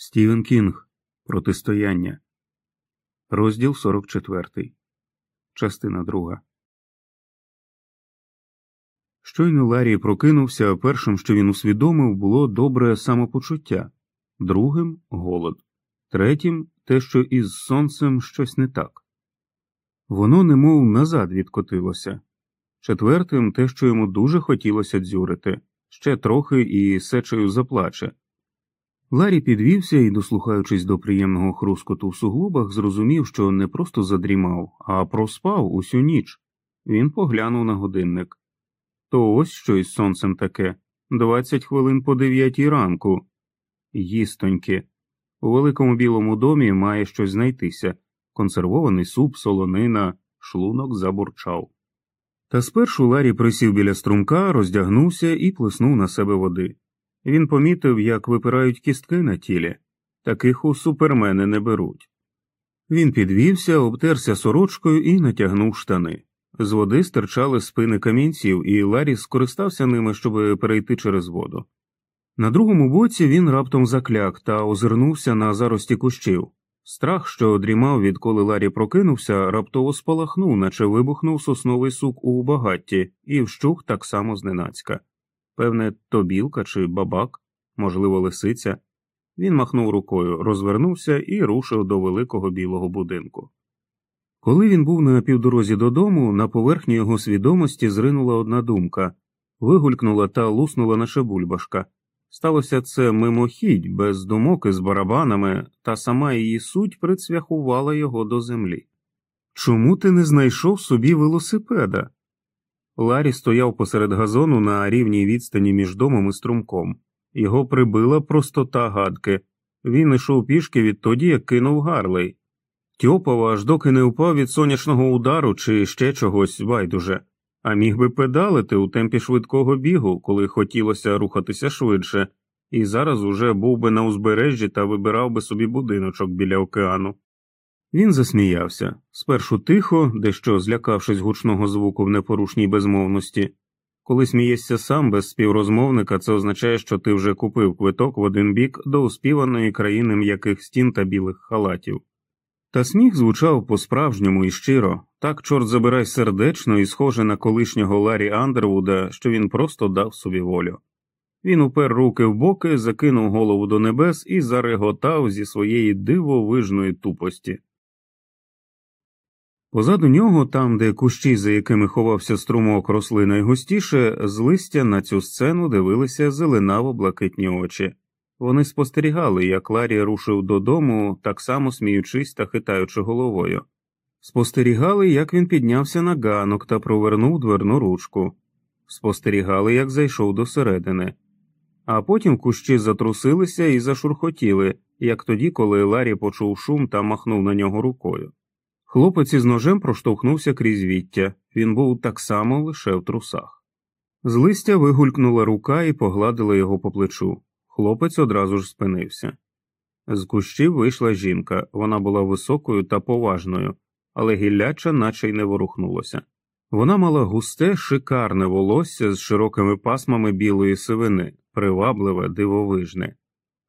Стівен Кінг. Протистояння. Розділ 44. Частина 2. Щойно Ларі прокинувся, першим, що він усвідомив, було добре самопочуття, другим голод, третім те, що із сонцем щось не так. Воно немов назад відкотилося, четвертим те, що йому дуже хотілося дзюрити, ще трохи і сечею заплаче. Ларі підвівся і, дослухаючись до приємного хрускоту в суглобах, зрозумів, що не просто задрімав, а проспав усю ніч. Він поглянув на годинник. То ось що із сонцем таке двадцять хвилин по дев'ятій ранку. Їстоньки. У великому білому домі має щось знайтися консервований суп, солонина, шлунок забурчав. Та спершу Ларі присів біля струмка, роздягнувся і плеснув на себе води. Він помітив, як випирають кістки на тілі, таких у супермени не беруть. Він підвівся, обтерся сорочкою і натягнув штани. З води стирчали спини камінців, і Ларі скористався ними, щоб перейти через воду. На другому боці він раптом закляк та озирнувся на зарості кущів. Страх, що дрімав, відколи Ларі прокинувся, раптово спалахнув, наче вибухнув сосновий сук у багатті, і вщух так само зненацька. Певне, то білка чи бабак, можливо, лисиця. Він махнув рукою, розвернувся і рушив до великого білого будинку. Коли він був на півдорозі додому, на поверхні його свідомості зринула одна думка вигулькнула та луснула наша бульбашка. Сталося це мимохідь, без думок із барабанами, та сама її суть прицвяхувала його до землі. Чому ти не знайшов собі велосипеда? Ларі стояв посеред газону на рівній відстані між домом і струмком. Його прибила простота гадки. Він йшов пішки відтоді, як кинув Гарлей. Тьопав, аж доки не впав від сонячного удару чи ще чогось байдуже, а міг би педалити у темпі швидкого бігу, коли хотілося рухатися швидше, і зараз уже був би на узбережжі та вибирав би собі будиночок біля океану. Він засміявся спершу тихо, дещо злякавшись гучного звуку в непорушній безмовності. Коли смієшся сам без співрозмовника, це означає, що ти вже купив квиток в один бік до успіваної країни м'яких стін та білих халатів. Та сміх звучав по-справжньому і щиро, так, чорт забирай сердечно і схоже на колишнього Ларі Андервуда, що він просто дав собі волю. Він упер руки в боки, закинув голову до небес і зареготав зі своєї дивовижної тупості. Позаду нього, там, де кущі, за якими ховався струмок, росли найгустіше, з листя на цю сцену дивилися зеленаво блакитні очі. Вони спостерігали, як Ларі рушив додому, так само сміючись та хитаючи головою. Спостерігали, як він піднявся на ганок та провернув дверну ручку, спостерігали, як зайшов до середини. А потім кущі затрусилися і зашурхотіли, як тоді, коли Ларі почув шум та махнув на нього рукою. Хлопець із ножем проштовхнувся крізь віття, він був так само лише в трусах. З листя вигулькнула рука і погладила його по плечу. Хлопець одразу ж спинився. З кущів вийшла жінка, вона була високою та поважною, але гілляча наче й не ворухнулося. Вона мала густе, шикарне волосся з широкими пасмами білої сивини, привабливе, дивовижне.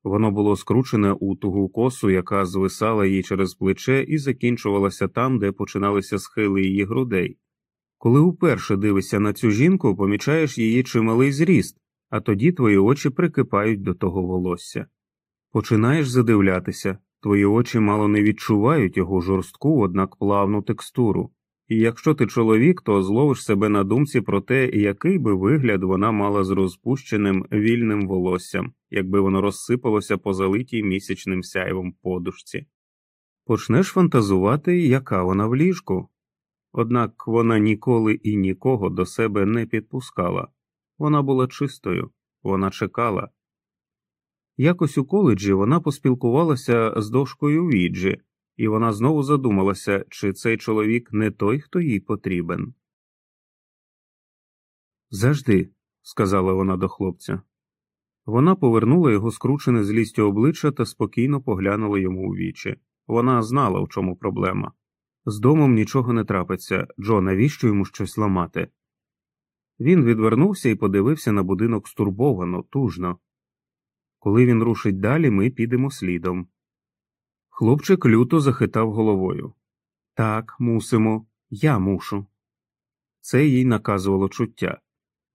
Воно було скручене у тугу косу, яка звисала їй через плече і закінчувалася там, де починалися схили її грудей. Коли уперше дивишся на цю жінку, помічаєш її чималий зріст, а тоді твої очі прикипають до того волосся. Починаєш задивлятися, твої очі мало не відчувають його жорстку, однак плавну текстуру. І якщо ти чоловік, то зловиш себе на думці про те, який би вигляд вона мала з розпущеним вільним волоссям, якби воно розсипалося по залитій місячним сяйвом подушці. Почнеш фантазувати, яка вона в ліжку. Однак вона ніколи і нікого до себе не підпускала, вона була чистою, вона чекала. Якось у коледжі вона поспілкувалася з дошкою Віджі і вона знову задумалася, чи цей чоловік не той, хто їй потрібен. Завжди, сказала вона до хлопця. Вона повернула його скручене злістю обличчя та спокійно поглянула йому у вічі. Вона знала, в чому проблема. З домом нічого не трапиться, Джо, навіщо йому щось ламати? Він відвернувся і подивився на будинок стурбовано, тужно. Коли він рушить далі, ми підемо слідом. Хлопчик люто захитав головою. Так, мусимо, я мушу. Це їй наказувало чуття.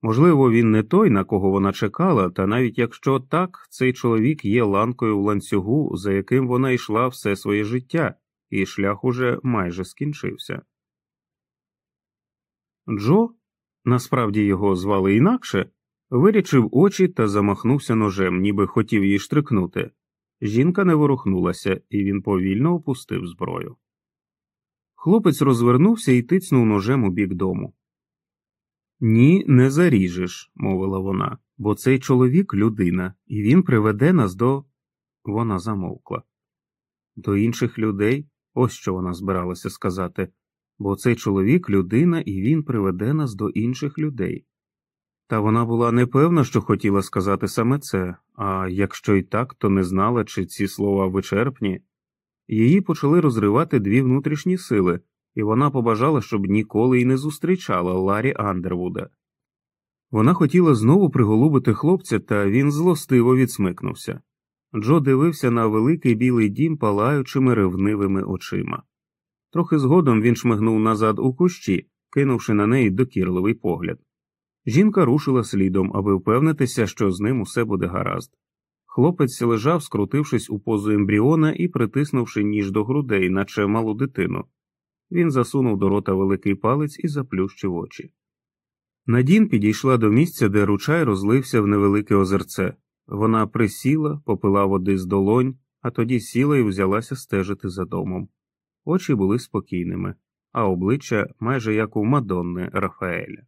Можливо, він не той, на кого вона чекала, та навіть якщо так, цей чоловік є ланкою в ланцюгу, за яким вона йшла все своє життя, і шлях уже майже скінчився. Джо, насправді його звали інакше, вирячив очі та замахнувся ножем, ніби хотів її штрикнути. Жінка не ворухнулася, і він повільно опустив зброю. Хлопець розвернувся і тицнув ножем у бік дому. Ні, не заріжеш, мовила вона, бо цей чоловік людина, і він приведе нас до. Вона замовкла. До інших людей, ось що вона збиралася сказати, бо цей чоловік людина, і він приведе нас до інших людей. Та вона була не певна, що хотіла сказати саме це, а якщо й так, то не знала, чи ці слова вичерпні. Її почали розривати дві внутрішні сили, і вона побажала, щоб ніколи й не зустрічала Ларі Андервуда. Вона хотіла знову приголубити хлопця, та він злостиво відсмикнувся. Джо дивився на великий білий дім палаючими ревнивими очима. Трохи згодом він шмигнув назад у кущі, кинувши на неї докірливий погляд. Жінка рушила слідом, аби впевнитися, що з ним усе буде гаразд. Хлопець лежав, скрутившись у позу ембріона і притиснувши ніж до грудей, наче малу дитину. Він засунув до рота великий палець і заплющив очі. Надін підійшла до місця, де ручай розлився в невелике озерце. Вона присіла, попила води з долонь, а тоді сіла і взялася стежити за домом. Очі були спокійними, а обличчя майже як у Мадонни Рафаеля.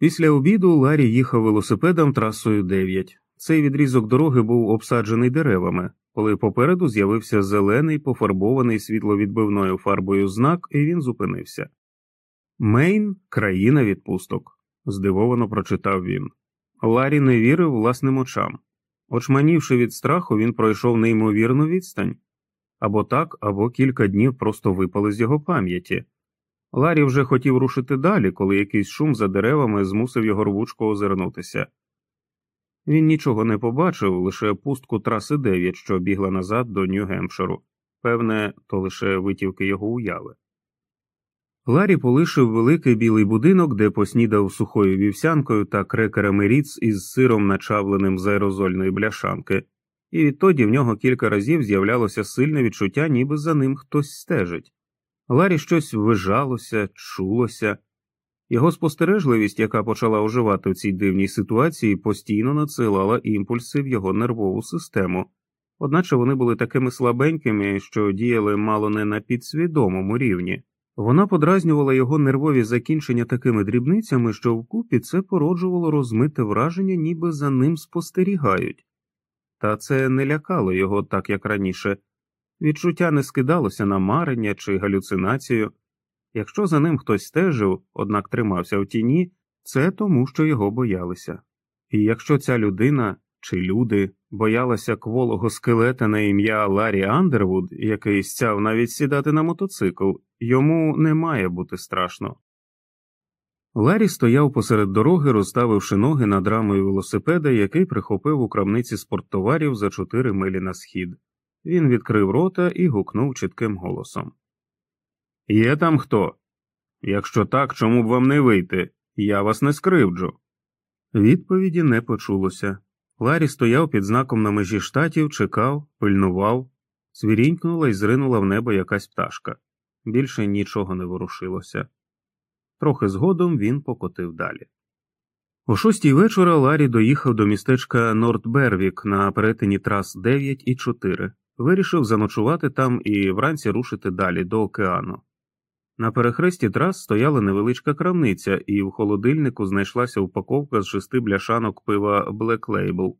Після обіду Ларі їхав велосипедом трасою 9. Цей відрізок дороги був обсаджений деревами, коли попереду з'явився зелений, пофарбований світловідбивною фарбою знак, і він зупинився. Мейн країна відпусток, здивовано прочитав він. Ларі не вірив власним очам. Очманівши від страху, він пройшов неймовірну відстань або так, або кілька днів просто випали з його пам'яті. Ларі вже хотів рушити далі, коли якийсь шум за деревами змусив його рвучко озирнутися. Він нічого не побачив, лише пустку траси 9, що бігла назад до Нью-Гемпширу. Певне, то лише витівки його уяви. Ларі полишив великий білий будинок, де поснідав сухою вівсянкою та крекерами ріц із сиром, начавленим з аерозольної бляшанки, і відтоді в нього кілька разів з'являлося сильне відчуття, ніби за ним хтось стежить. Ларі щось вижалося, чулося. Його спостережливість, яка почала оживати в цій дивній ситуації, постійно надсилала імпульси в його нервову систему, одначе вони були такими слабенькими, що діяли мало не на підсвідомому рівні. Вона подразнювала його нервові закінчення такими дрібницями, що вкупі це породжувало розмите враження, ніби за ним спостерігають. Та це не лякало його так, як раніше. Відчуття не скидалося на марення чи галюцинацію. Якщо за ним хтось стежив, однак тримався в тіні, це тому, що його боялися. І якщо ця людина чи люди боялися кволого скелета на ім'я Ларі Андервуд, який стяв навіть сідати на мотоцикл, йому не має бути страшно. Ларі стояв посеред дороги, розставивши ноги над рамою велосипеда, який прихопив у крамниці спорттоварів за чотири милі на схід. Він відкрив рота і гукнув чітким голосом Є там хто? Якщо так, чому б вам не вийти? Я вас не скривджу. Відповіді не почулося. Ларі стояв під знаком на межі штатів, чекав, пильнував, свірінькнула і зринула в небо якась пташка. Більше нічого не ворушилося. Трохи згодом він покотив далі. О шостій вечора Ларі доїхав до містечка Нордбервік на перетині трас 9 і 4, вирішив заночувати там і вранці рушити далі до океану. На перехресті трас стояла невеличка крамниця, і в холодильнику знайшлася упаковка з шести бляшанок пива Black Label.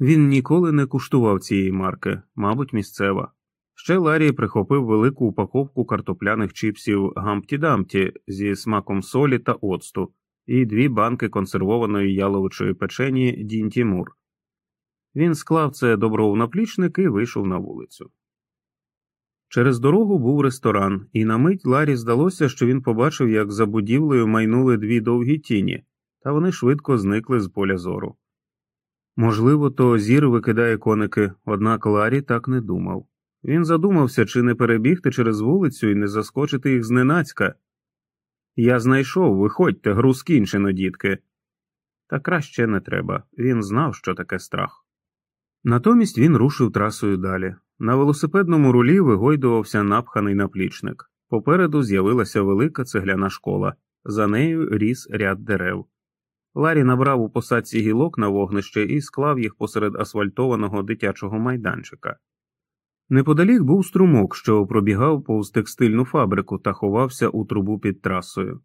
Він ніколи не куштував цієї марки, мабуть, місцева. Ще Ларі прихопив велику упаковку картопляних чіпсів Гампті Дампті зі смаком солі та оцту і дві банки консервованої яловичої печені Дін Тімур. Він склав це добро в наплічник і вийшов на вулицю. Через дорогу був ресторан, і на мить Ларі здалося, що він побачив, як за будівлею майнули дві довгі тіні, та вони швидко зникли з поля зору. Можливо, то зір викидає коники, однак Ларі так не думав. Він задумався, чи не перебігти через вулицю і не заскочити їх зненацька. Я знайшов, виходьте, гру скінчено, дітки. Та краще не треба він знав, що таке страх. Натомість він рушив трасою далі. На велосипедному рулі вигойдувався напханий наплічник. Попереду з'явилася велика цегляна школа, за нею ріс ряд дерев. Ларі набрав у посадці гілок на вогнище і склав їх посеред асфальтованого дитячого майданчика. Неподалік був струмок, що пробігав повз текстильну фабрику та ховався у трубу під трасою.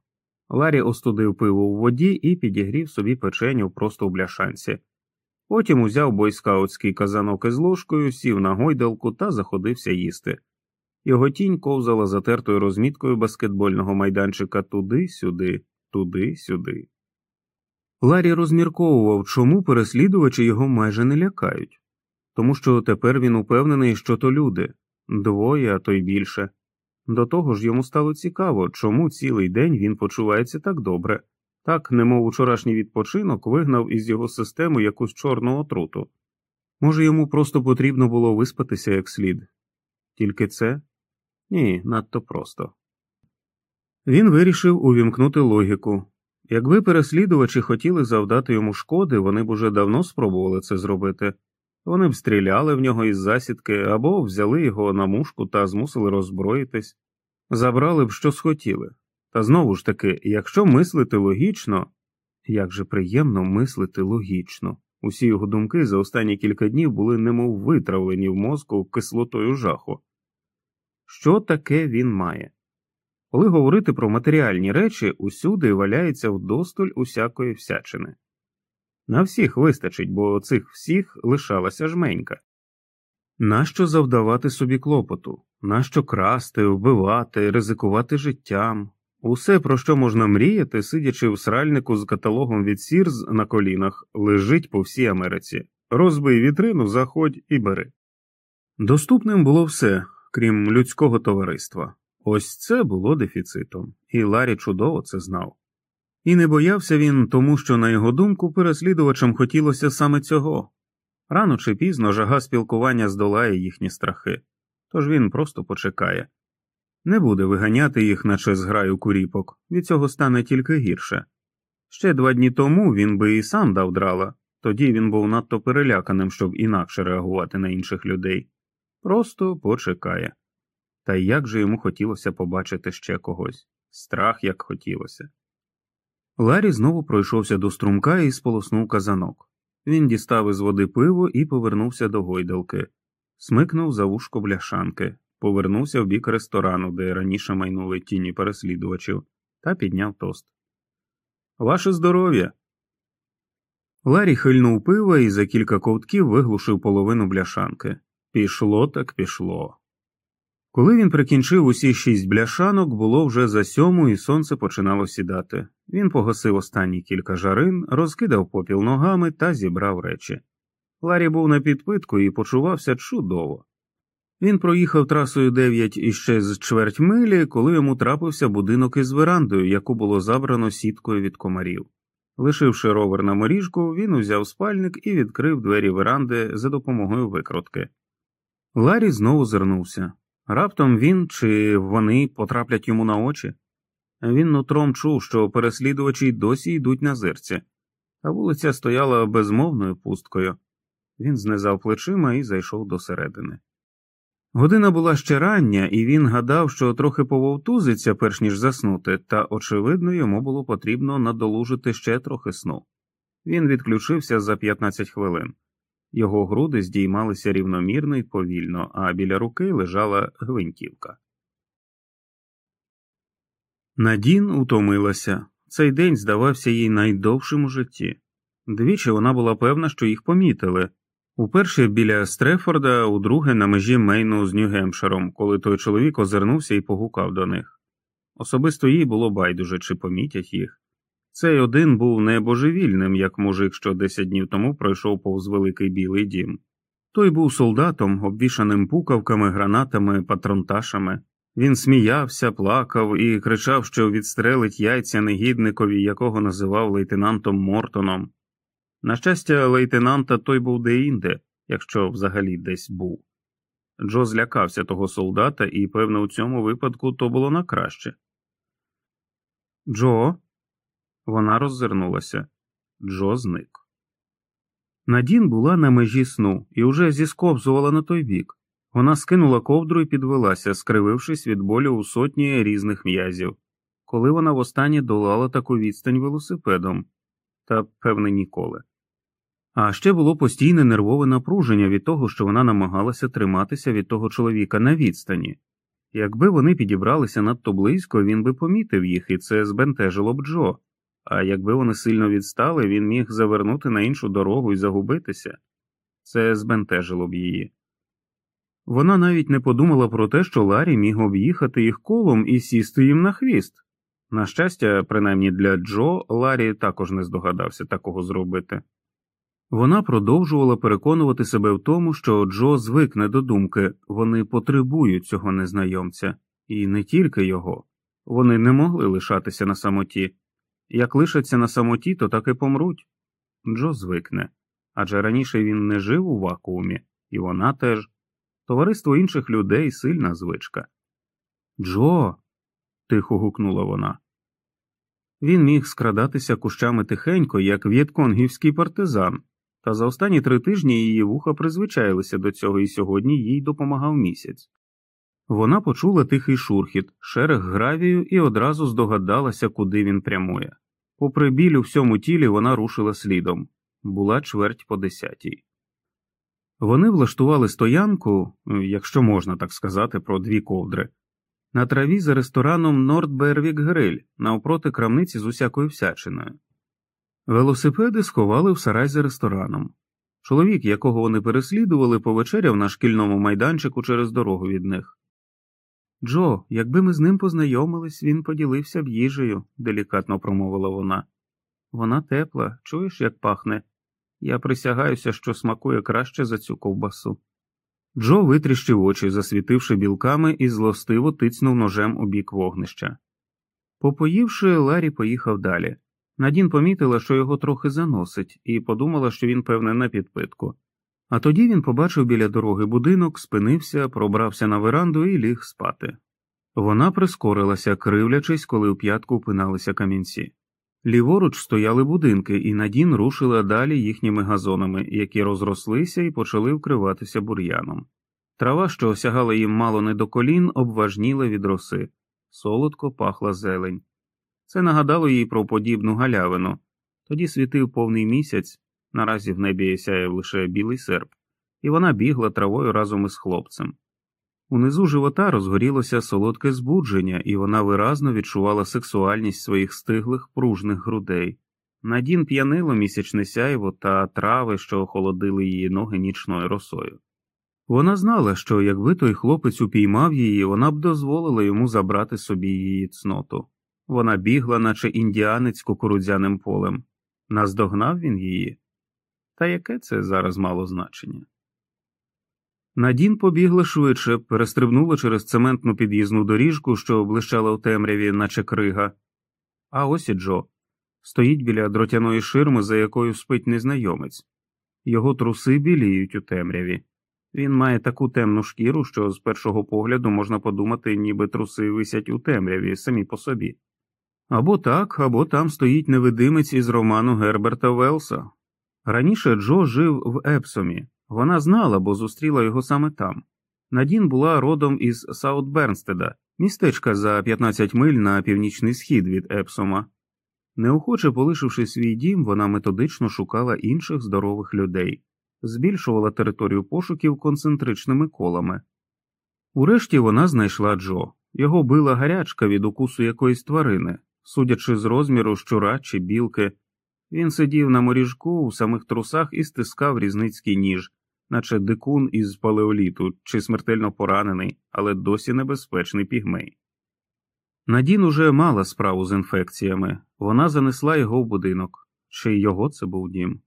Ларі остудив пиво у воді і підігрів собі печеню просто в бляшанці. Потім узяв бойскаутський казанок із ложкою, сів на гойдалку та заходився їсти. Його тінь ковзала затертою розміткою баскетбольного майданчика туди-сюди, туди-сюди. Ларі розмірковував, чому переслідувачі його майже не лякають, тому що тепер він упевнений, що то люди двоє, а то й більше. До того ж йому стало цікаво, чому цілий день він почувається так добре, так, немов учорашній відпочинок вигнав із його системи якусь чорну отруту. Може, йому просто потрібно було виспатися як слід. Тільки це? Ні, надто просто. Він вирішив увімкнути логіку. Якби переслідувачі хотіли завдати йому шкоди, вони б уже давно спробували це зробити. Вони б стріляли в нього із засідки або взяли його на мушку та змусили роззброїтись, забрали б що схотіли. Та знову ж таки, якщо мислити логічно, як же приємно мислити логічно, усі його думки за останні кілька днів були немов витравлені в мозку кислотою жаху. Що таке він має? Коли говорити про матеріальні речі, усюди валяється вдосталь усякої всячини. На всіх вистачить, бо цих всіх лишалася жменька. Нащо завдавати собі клопоту, нащо красти, вбивати, ризикувати життям, усе, про що можна мріяти, сидячи в сральнику з каталогом від Сірз на колінах, лежить по всій Америці. Розбий вітрину, заходь і бери. Доступним було все, крім людського товариства. Ось це було дефіцитом, і Ларі чудово це знав. І не боявся він, тому що, на його думку, переслідувачам хотілося саме цього рано чи пізно жага спілкування здолає їхні страхи, тож він просто почекає не буде виганяти їх, наче зграю куріпок, від цього стане тільки гірше. Ще два дні тому він би і сам дав драла, тоді він був надто переляканим, щоб інакше реагувати на інших людей. Просто почекає. Та як же йому хотілося побачити ще когось страх як хотілося. Ларі знову пройшовся до струмка і сполоснув казанок. Він дістав із води пиво і повернувся до гойдалки, смикнув за вушко бляшанки, повернувся в бік ресторану, де раніше майнули тіні переслідувачів, та підняв тост. Ваше здоров'я. Ларі хильнув пиво і за кілька ковтків виглушив половину бляшанки. Пішло так пішло. Коли він прикінчив усі шість бляшанок, було вже за сьому, і сонце починало сідати. Він погасив останні кілька жарин, розкидав попіл ногами та зібрав речі. Ларі був на підпитку і почувався чудово. Він проїхав трасою 9 іще з чверть милі, коли йому трапився будинок із верандою, яку було забрано сіткою від комарів. Лишивши ровер на моріжку, він узяв спальник і відкрив двері веранди за допомогою викрутки. Ларі знову зирнувся. Раптом він чи вони потраплять йому на очі. Він нутром чув, що переслідувачі досі йдуть на зерці, а вулиця стояла безмовною пусткою. Він знизав плечима і зайшов до середини. Година була ще рання, і він гадав, що трохи пововтузиться, перш ніж заснути, та, очевидно, йому було потрібно надолужити ще трохи сну. Він відключився за 15 хвилин. Його груди здіймалися рівномірно і повільно, а біля руки лежала гвинтівка. Надін утомилася. Цей день здавався їй найдовшим у житті. Двічі вона була певна, що їх помітили, Уперше біля Стрефорда, удруге на межі Мейну з Нью-Гемпширом, коли той чоловік озирнувся і погукав до них. Особисто їй було байдуже, чи помітять їх. Цей один був не божевільним, як мужик, що десять днів тому пройшов повз великий білий дім. Той був солдатом, обвішаним пукавками, гранатами, патронташами. Він сміявся, плакав і кричав, що відстрелить яйця негідникові, якого називав лейтенантом Мортоном. На щастя, лейтенанта той був де-інде, якщо взагалі десь був. Джо злякався того солдата, і, певно, у цьому випадку то було на краще. Джо. Вона роззирнулася. Джо зник. Надін була на межі сну і уже зісковзувала на той бік. Вона скинула ковдру і підвелася, скривившись від болю у сотні різних м'язів, коли вона востаннє долала таку відстань велосипедом, та, певне, ніколи. А ще було постійне нервове напруження від того, що вона намагалася триматися від того чоловіка на відстані. Якби вони підібралися надто близько, він би помітив їх, і це збентежило б Джо, а якби вони сильно відстали, він міг завернути на іншу дорогу і загубитися. Це збентежило б її. Вона навіть не подумала про те, що Ларі міг об'їхати їх колом і сісти їм на хвіст. На щастя, принаймні для Джо, Ларі також не здогадався такого зробити. Вона продовжувала переконувати себе в тому, що Джо звикне до думки вони потребують цього незнайомця, і не тільки його, вони не могли лишатися на самоті. Як лишаться на самоті, то так і помруть. Джо звикне адже раніше він не жив у вакуумі, і вона теж. Товариство інших людей сильна звичка. Джо. тихо гукнула вона. Він міг скрадатися кущами тихенько, як в'єтконгівський партизан, та за останні три тижні її вуха призвичаїлися до цього, і сьогодні їй допомагав місяць. Вона почула тихий шурхіт, шерех гравію і одразу здогадалася, куди він прямує. Попри біль у всьому тілі, вона рушила слідом була чверть по десятій. Вони влаштували стоянку, якщо можна так сказати, про дві ковдри, на траві за рестораном Нордбервік Гриль навпроти крамниці з усякою всячиною. Велосипеди сховали в сарай за рестораном. Чоловік, якого вони переслідували, повечеряв на шкільному майданчику через дорогу від них. Джо, якби ми з ним познайомились, він поділився б їжею, делікатно промовила вона. Вона тепла, чуєш, як пахне? Я присягаюся, що смакує краще за цю ковбасу. Джо витріщив очі, засвітивши білками, і злостиво тицнув ножем у бік вогнища. Попоївши, Ларі поїхав далі. Надін помітила, що його трохи заносить, і подумала, що він, певне, на підпитку. А тоді він побачив біля дороги будинок, спинився, пробрався на веранду і ліг спати. Вона прискорилася, кривлячись, коли у п'ятку впиналися камінці. Ліворуч стояли будинки, і Надін рушила далі їхніми газонами, які розрослися і почали вкриватися бур'яном. Трава, що осягала їм мало не до колін, обважніла від роси, солодко пахла зелень. Це нагадало їй про подібну галявину. Тоді світив повний місяць, наразі в небі сяяв лише білий серп, і вона бігла травою разом із хлопцем. Унизу живота розгорілося солодке збудження, і вона виразно відчувала сексуальність своїх стиглих пружних грудей. Надін п'янило місячне сяйво та трави, що охолодили її ноги нічною росою. Вона знала, що якби той хлопець упіймав її, вона б дозволила йому забрати собі її цноту. Вона бігла, наче індіанець кукурудзяним полем. Наздогнав він її. Та яке це зараз мало значення? Надін побігла швидше, перестрибнула через цементну під'їзну доріжку, що блищала у темряві, наче крига. А ось і Джо стоїть біля дротяної ширми, за якою спить незнайомець. Його труси біліють у темряві. Він має таку темну шкіру, що з першого погляду можна подумати, ніби труси висять у темряві самі по собі. Або так, або там стоїть невидимець із роману Герберта Велса. Раніше Джо жив в Епсомі. Вона знала, бо зустріла його саме там. Надін була родом із Саут Бернстеда, містечка за 15 миль на північний схід від Епсома. Неохоче полишивши свій дім, вона методично шукала інших здорових людей, збільшувала територію пошуків концентричними колами. Урешті вона знайшла Джо, його била гарячка від укусу якоїсь тварини, судячи з розміру щура чи білки. Він сидів на моріжку у самих трусах і стискав різницький ніж, наче дикун із палеоліту чи смертельно поранений, але досі небезпечний пігмей. Надін уже мала справу з інфекціями, вона занесла його в будинок, чи його це був дім.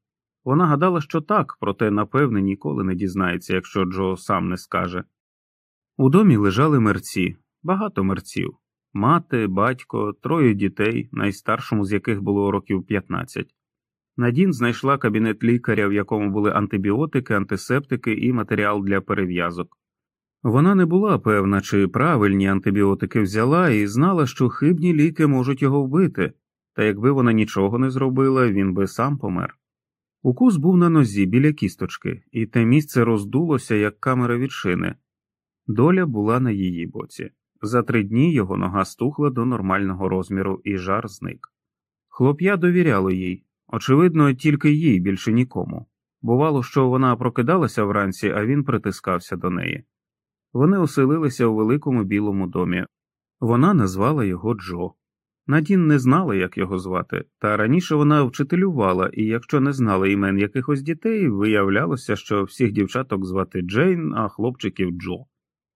Вона гадала, що так, проте, напевне, ніколи не дізнається, якщо Джо сам не скаже. У домі лежали мерці, багато мерців мати, батько, троє дітей, найстаршому з яких було років 15. Надін знайшла кабінет лікаря, в якому були антибіотики, антисептики і матеріал для перев'язок. Вона не була певна, чи правильні антибіотики взяла, і знала, що хибні ліки можуть його вбити, та якби вона нічого не зробила, він би сам помер. Укус був на нозі біля кісточки, і те місце роздулося, як камера від шини. Доля була на її боці. За три дні його нога стухла до нормального розміру, і жар зник. Хлоп'я довіряло їй, очевидно, тільки їй більше нікому. Бувало, що вона прокидалася вранці, а він притискався до неї. Вони оселилися у великому білому домі. Вона назвала його Джо. Надін не знала, як його звати, та раніше вона вчителювала, і якщо не знала імен якихось дітей, виявлялося, що всіх дівчаток звати Джейн, а хлопчиків Джо.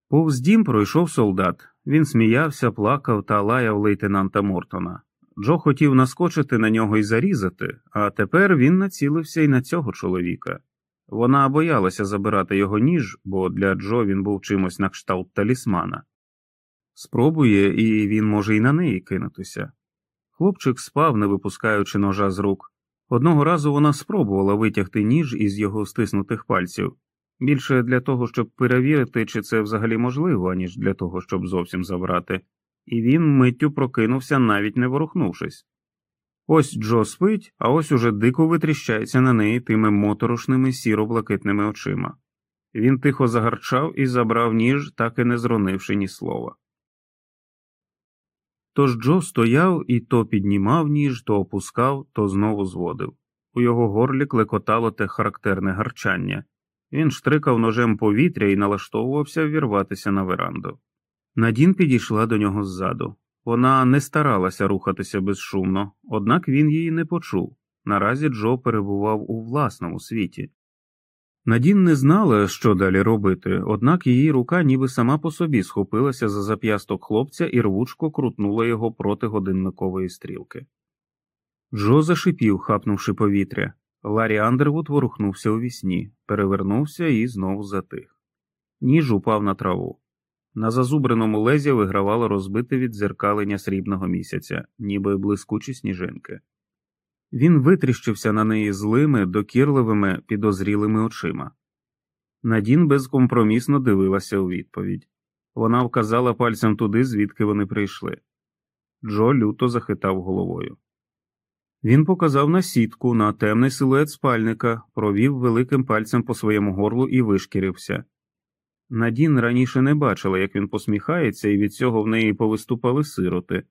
Повз дім пройшов солдат. Він сміявся, плакав та лаяв лейтенанта Мортона. Джо хотів наскочити на нього і зарізати, а тепер він націлився й на цього чоловіка. Вона боялася забирати його ніж, бо для Джо він був чимось на кшталт талісмана. Спробує, і він може й на неї кинутися. Хлопчик спав, не випускаючи ножа з рук. Одного разу вона спробувала витягти ніж із його стиснутих пальців більше для того, щоб перевірити, чи це взагалі можливо, аніж для того, щоб зовсім забрати, і він миттю прокинувся, навіть не ворухнувшись. Ось Джо спить, а ось уже дико витріщається на неї тими моторошними сіро-блакитними очима. Він тихо загарчав і забрав ніж, так і не зронивши ні слова. Тож Джо стояв і то піднімав ніж, то опускав, то знову зводив. У його горлі клекотало те характерне гарчання. Він штрикав ножем повітря і налаштовувався ввірватися на веранду. Надін підійшла до нього ззаду. Вона не старалася рухатися безшумно, однак він її не почув. Наразі Джо перебував у власному світі. Надін не знала, що далі робити, однак її рука ніби сама по собі схопилася за зап'ясток хлопця і рвучко крутнула його проти годинникової стрілки. Джо зашипів, хапнувши повітря. Ларі Андервуд ворухнувся у вісні, перевернувся і знову затих. Ніж упав на траву. На зазубреному лезі вигравало розбите віддзеркалення срібного місяця, ніби блискучі сніжинки. Він витріщився на неї злими, докірливими, підозрілими очима. Надін безкомпромісно дивилася у відповідь. Вона вказала пальцем туди, звідки вони прийшли. Джо люто захитав головою. Він показав на сітку, на темний силует спальника, провів великим пальцем по своєму горлу і вишкірився. Надін раніше не бачила, як він посміхається, і від цього в неї повиступали сироти.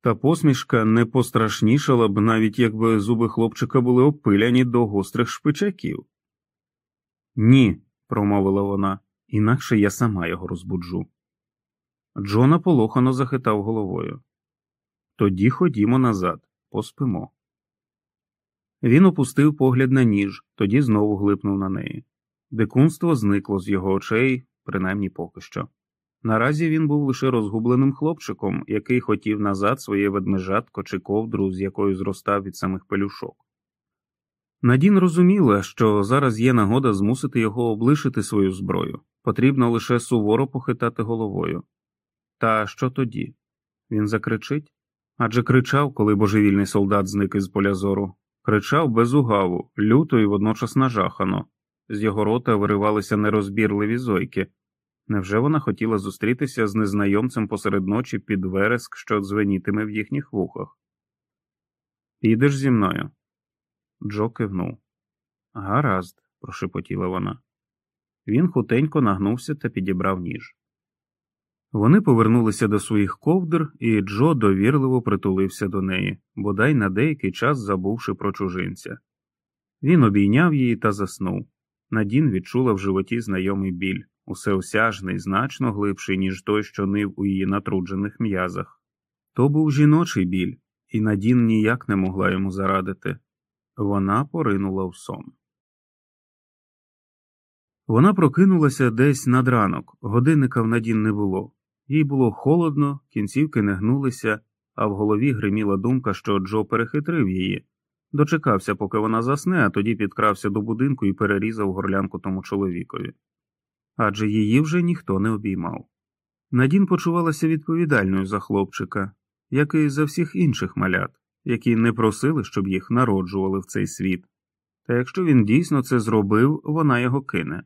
Та посмішка не пострашнішала б, навіть якби зуби хлопчика були опиляні до гострих шпичаків. Ні, промовила вона, інакше я сама його розбуджу. Джона полохано захитав головою. Тоді ходімо назад, поспимо. Він опустив погляд на ніж, тоді знову глипнув на неї. Дикунство зникло з його очей, принаймні поки що. Наразі він був лише розгубленим хлопчиком, який хотів назад своє ведмежатко чи ковдру, з якою зростав від самих пелюшок. Надін розуміла, що зараз є нагода змусити його облишити свою зброю, потрібно лише суворо похитати головою. Та що тоді? Він закричить? Адже кричав, коли божевільний солдат зник із поля зору, кричав без угаву, люто і водночас нажахано, з його рота виривалися нерозбірливі зойки. Невже вона хотіла зустрітися з незнайомцем посеред ночі під вереск, що дзвенітиме в їхніх вухах? Підеш зі мною? Джо кивнув. Гаразд, прошепотіла вона. Він хутенько нагнувся та підібрав ніж. Вони повернулися до своїх ковдр, і Джо довірливо притулився до неї, бодай на деякий час забувши про чужинця. Він обійняв її та заснув. Надін відчула в животі знайомий біль, усеосяжний, значно глибший, ніж той, що нив у її натруджених м'язах. То був жіночий біль, і Надін ніяк не могла йому зарадити. Вона поринула в сон. Вона прокинулася десь над ранок, годинника в Надін не було. Їй було холодно, кінцівки не гнулися, а в голові гриміла думка, що Джо перехитрив її, дочекався, поки вона засне, а тоді підкрався до будинку і перерізав горлянку тому чоловікові. Адже її вже ніхто не обіймав. Надін почувалася відповідальною за хлопчика, як і за всіх інших малят, які не просили, щоб їх народжували в цей світ. Та якщо він дійсно це зробив, вона його кине.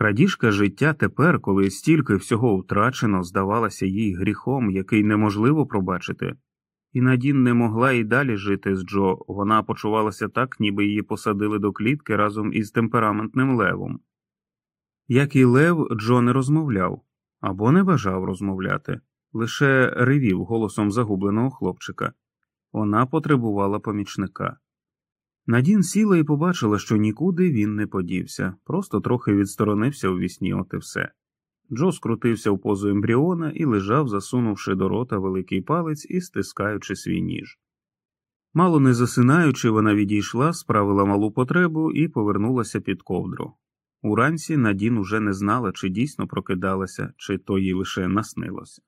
Крадіжка життя тепер, коли стільки всього втрачено, здавалася їй гріхом, який неможливо пробачити, і Надін не могла і далі жити з Джо, вона почувалася так, ніби її посадили до клітки разом із темпераментним левом. Як і Лев, Джо не розмовляв або не бажав розмовляти, лише ревів голосом загубленого хлопчика. Вона потребувала помічника. Надін сіла і побачила, що нікуди він не подівся, просто трохи відсторонився у вісні, от і все. Джо скрутився в позу ембріона і лежав, засунувши до рота великий палець і стискаючи свій ніж. Мало не засинаючи, вона відійшла, справила малу потребу і повернулася під ковдру. Уранці Надін уже не знала, чи дійсно прокидалася, чи то їй лише наснилося.